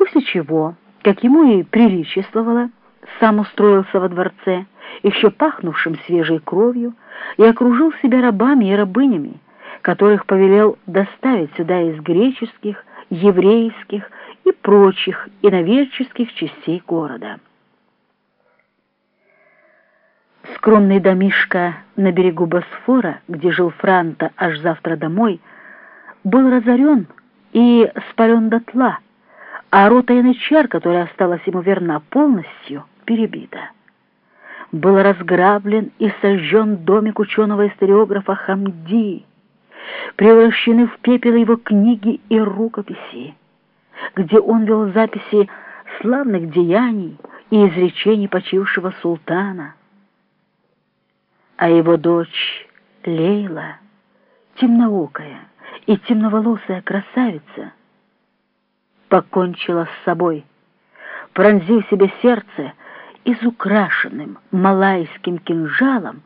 После чего, как ему и приличествовало, сам устроился во дворце, еще пахнувшим свежей кровью, и окружил себя рабами и рабынями, которых повелел доставить сюда из греческих, еврейских и прочих иноверческих частей города. Скромный домишко на берегу Босфора, где жил Франта аж завтра домой, был разорен и спален дотла, а рота янычар, которая осталась ему верна полностью, перебита. Был разграблен и сожжен домик ученого-историографа Хамди, превращены в пепел его книги и рукописи, где он вел записи славных деяний и изречений почившего султана. А его дочь Лейла, темноокая и темноволосая красавица, покончила с собой, пронзив себе сердце изукрашенным малайским кинжалом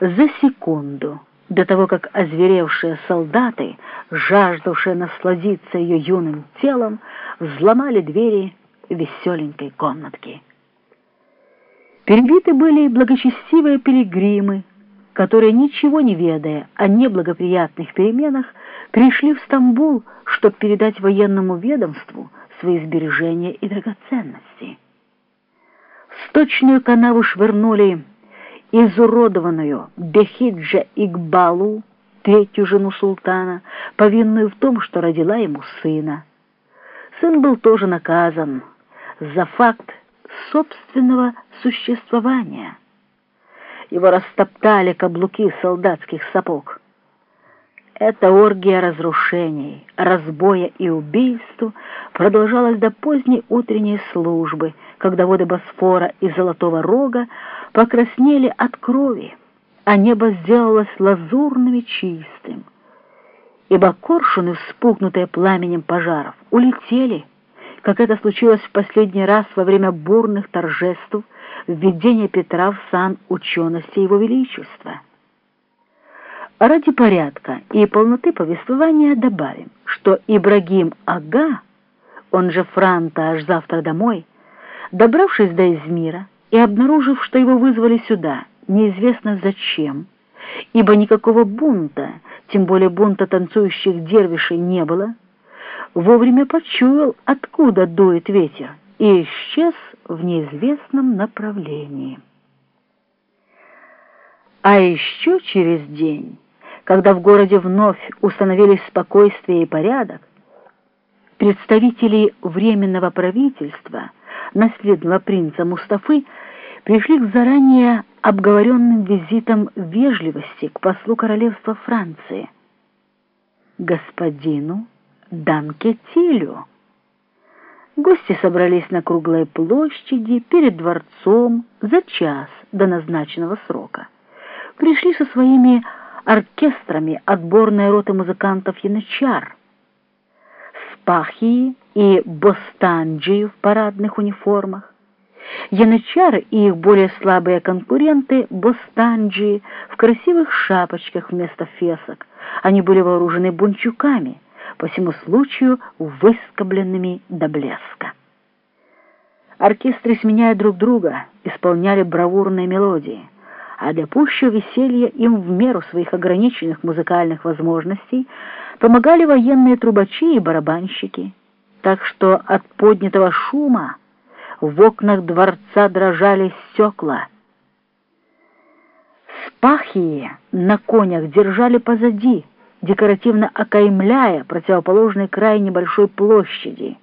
за секунду до того, как озверевшие солдаты, жаждавшие насладиться ее юным телом, взломали двери веселенькой комнатки. Перебиты были благочестивые пилигримы, которые, ничего не ведая о неблагоприятных переменах, пришли в Стамбул, чтобы передать военному ведомству свои сбережения и драгоценности. В сточную канаву швырнули изуродованную Бехиджа Игбалу, третью жену султана, повинную в том, что родила ему сына. Сын был тоже наказан за факт собственного существования. Его растоптали каблуки солдатских сапог. Эта оргия разрушений, разбоя и убийств продолжалась до поздней утренней службы, когда воды Босфора и Золотого Рога покраснели от крови, а небо сделалось лазурным и чистым. Ибо коршуны, вспугнутые пламенем пожаров, улетели, как это случилось в последний раз во время бурных торжеств введения Петра в сан учености Его Величества. Ради порядка и полноты повествования добавим, что Ибрагим Ага, он же Франта аж завтра домой, добравшись до Измира и обнаружив, что его вызвали сюда, неизвестно зачем, ибо никакого бунта, тем более бунта танцующих дервишей не было, вовремя почуял, откуда дует ветер, и исчез в неизвестном направлении. А еще через день когда в городе вновь установились спокойствие и порядок, представители Временного правительства, наследного принца Мустафы, пришли к заранее обговоренным визитам вежливости к послу королевства Франции, господину Данкетилю. Гости собрались на круглой площади перед дворцом за час до назначенного срока. Пришли со своими оркестрами отборной роты музыкантов янычар, спахии и бостанджи в парадных униформах, янычары и их более слабые конкуренты бостанджи в красивых шапочках вместо фесок. Они были вооружены бунчуками, по всему случаю выскобленными до блеска. Оркестры, сменяя друг друга, исполняли бравурные мелодии — а для пущего веселья им в меру своих ограниченных музыкальных возможностей помогали военные трубачи и барабанщики, так что от поднятого шума в окнах дворца дрожали стекла. Спахии на конях держали позади, декоративно окаймляя противоположный край небольшой площади.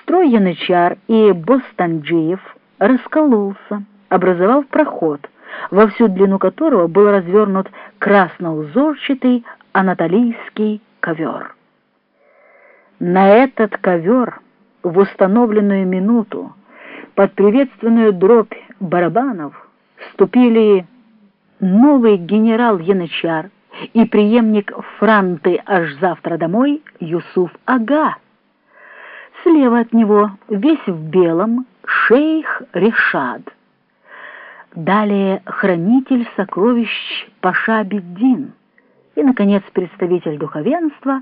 Строй янычар и бостанджиев раскололся, образовал проход, во всю длину которого был развернут красноузорчатый анатолийский ковер. На этот ковер в установленную минуту под приветственную дробь барабанов вступили новый генерал Янычар и преемник Франты аж завтра домой Юсуф Ага. Слева от него, весь в белом, шейх Решад. Далее хранитель сокровищ Паша Беддин и, наконец, представитель духовенства